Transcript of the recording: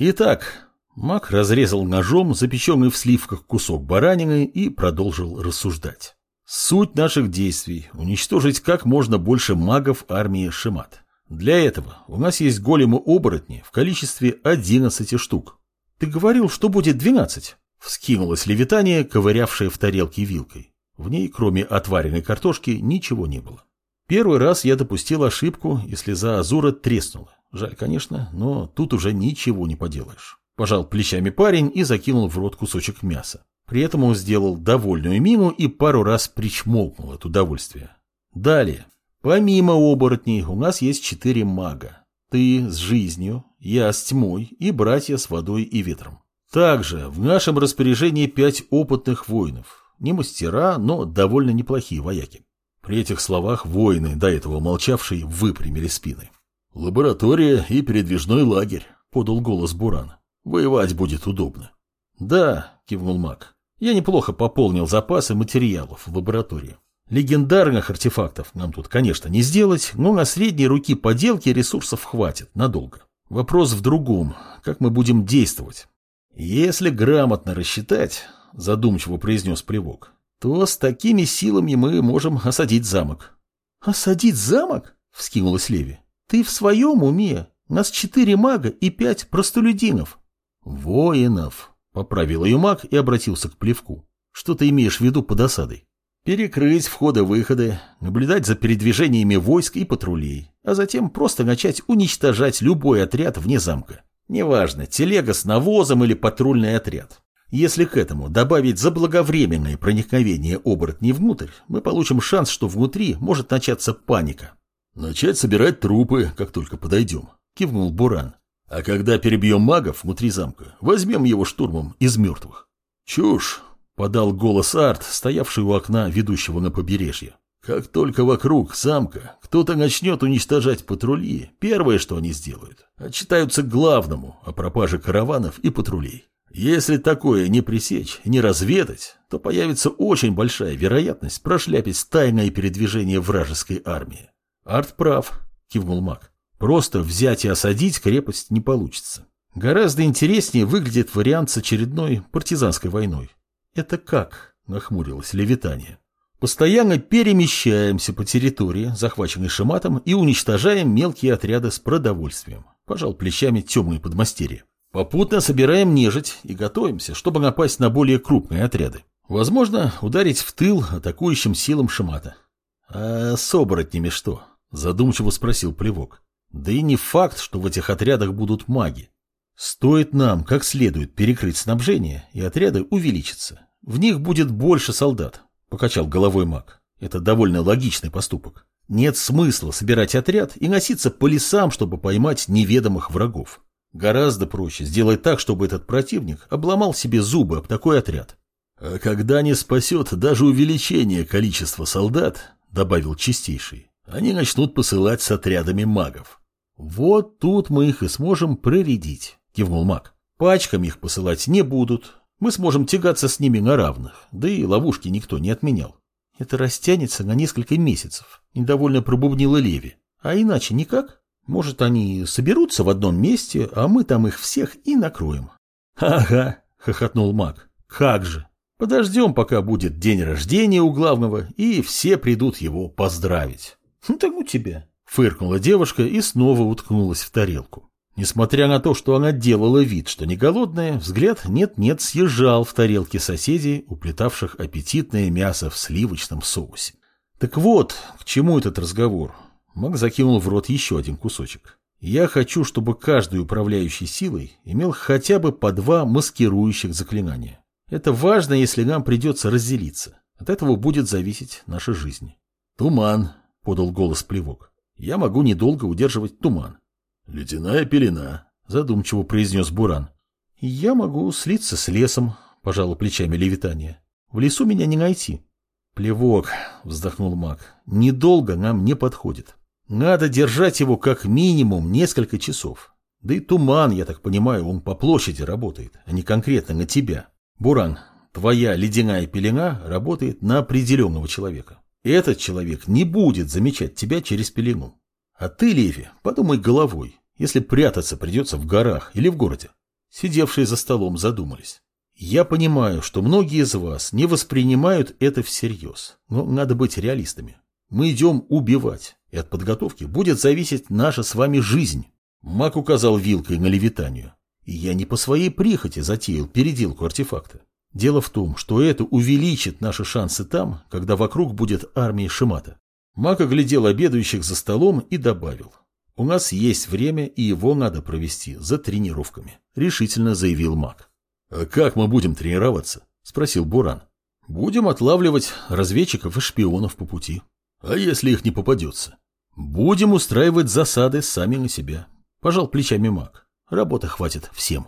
Итак, маг разрезал ножом запеченный в сливках кусок баранины и продолжил рассуждать. Суть наших действий – уничтожить как можно больше магов армии Шимат. Для этого у нас есть големы-оборотни в количестве 11 штук. Ты говорил, что будет 12? Вскинулось левитание, ковырявшее в тарелке вилкой. В ней, кроме отваренной картошки, ничего не было. Первый раз я допустил ошибку, и слеза Азура треснула. Жаль, конечно, но тут уже ничего не поделаешь. Пожал плечами парень и закинул в рот кусочек мяса. При этом он сделал довольную мину и пару раз причмокнул от удовольствия. Далее. Помимо оборотней у нас есть четыре мага. Ты с жизнью, я с тьмой и братья с водой и ветром. Также в нашем распоряжении пять опытных воинов. Не мастера, но довольно неплохие вояки. При этих словах воины, до этого молчавшие, выпрямили спины. «Лаборатория и передвижной лагерь», — подал голос Буран. «Воевать будет удобно». «Да», — кивнул маг. «Я неплохо пополнил запасы материалов в лаборатории. Легендарных артефактов нам тут, конечно, не сделать, но на средней руки поделки ресурсов хватит надолго. Вопрос в другом, как мы будем действовать. Если грамотно рассчитать, задумчиво произнес плевок, то с такими силами мы можем осадить замок. Осадить замок? Вскинулась Леви. Ты в своем уме? Нас четыре мага и пять простолюдинов. Воинов, поправил ее маг и обратился к плевку. Что ты имеешь в виду под осадой? Перекрыть входы-выходы, наблюдать за передвижениями войск и патрулей, а затем просто начать уничтожать любой отряд вне замка. Неважно, телега с навозом или патрульный отряд. Если к этому добавить заблаговременное проникновение оборотней внутрь, мы получим шанс, что внутри может начаться паника. «Начать собирать трупы, как только подойдем», — кивнул Буран. «А когда перебьем магов внутри замка, возьмем его штурмом из мертвых». «Чушь», — подал голос Арт, стоявший у окна, ведущего на побережье. «Как только вокруг замка кто-то начнет уничтожать патрули, первое, что они сделают, отчитаются главному о пропаже караванов и патрулей. Если такое не пресечь, не разведать, то появится очень большая вероятность прошляпить тайное передвижение вражеской армии. Арт прав, кивнул маг. Просто взять и осадить крепость не получится. Гораздо интереснее выглядит вариант с очередной партизанской войной. Это как? Нахмурилась Левитания. Постоянно перемещаемся по территории, захваченной Шиматом, и уничтожаем мелкие отряды с продовольствием. Пожал плечами темные подмастерья. Попутно собираем нежить и готовимся, чтобы напасть на более крупные отряды. Возможно, ударить в тыл атакующим силам Шимата. А с оборотнями что? Задумчиво спросил Плевок. Да и не факт, что в этих отрядах будут маги. Стоит нам как следует перекрыть снабжение, и отряды увеличатся. В них будет больше солдат, покачал головой маг. Это довольно логичный поступок. Нет смысла собирать отряд и носиться по лесам, чтобы поймать неведомых врагов. Гораздо проще сделать так, чтобы этот противник обломал себе зубы об такой отряд. А когда не спасет даже увеличение количества солдат, добавил чистейший, они начнут посылать с отрядами магов. Вот тут мы их и сможем проредить, кивнул маг. Пачками их посылать не будут. Мы сможем тягаться с ними на равных, да и ловушки никто не отменял. Это растянется на несколько месяцев, недовольно пробубнила Леви. А иначе никак? Может, они соберутся в одном месте, а мы там их всех и накроем. Ага, хохотнул маг. Как же. Подождем, пока будет день рождения у главного, и все придут его поздравить. Ну так у тебя. Фыркнула девушка и снова уткнулась в тарелку. Несмотря на то, что она делала вид, что не голодная, взгляд нет-нет съезжал в тарелки соседей, уплетавших аппетитное мясо в сливочном соусе. Так вот, к чему этот разговор? Маг закинул в рот еще один кусочек. Я хочу, чтобы каждый управляющий силой имел хотя бы по два маскирующих заклинания. Это важно, если нам придется разделиться. От этого будет зависеть наша жизнь. Туман, подал голос плевок. Я могу недолго удерживать туман. Ледяная пелена, задумчиво произнес Буран. Я могу слиться с лесом, пожала плечами левитания. В лесу меня не найти. Плевок, вздохнул маг, недолго нам не подходит. Надо держать его как минимум несколько часов. Да и туман, я так понимаю, он по площади работает, а не конкретно на тебя. Буран, твоя ледяная пелена работает на определенного человека. Этот человек не будет замечать тебя через пелену. А ты, Леви, подумай головой, если прятаться придется в горах или в городе. Сидевшие за столом задумались. Я понимаю, что многие из вас не воспринимают это всерьез, но надо быть реалистами. Мы идем убивать, и от подготовки будет зависеть наша с вами жизнь. Мак указал вилкой на левитанию. И я не по своей прихоти затеял переделку артефакта. Дело в том, что это увеличит наши шансы там, когда вокруг будет армия Шимата. Мак оглядел обедающих за столом и добавил. «У нас есть время, и его надо провести за тренировками», — решительно заявил Мак. «А как мы будем тренироваться?» — спросил Буран. «Будем отлавливать разведчиков и шпионов по пути. А если их не попадется? Будем устраивать засады сами на себя». Пожал плечами Мак. Работы хватит всем.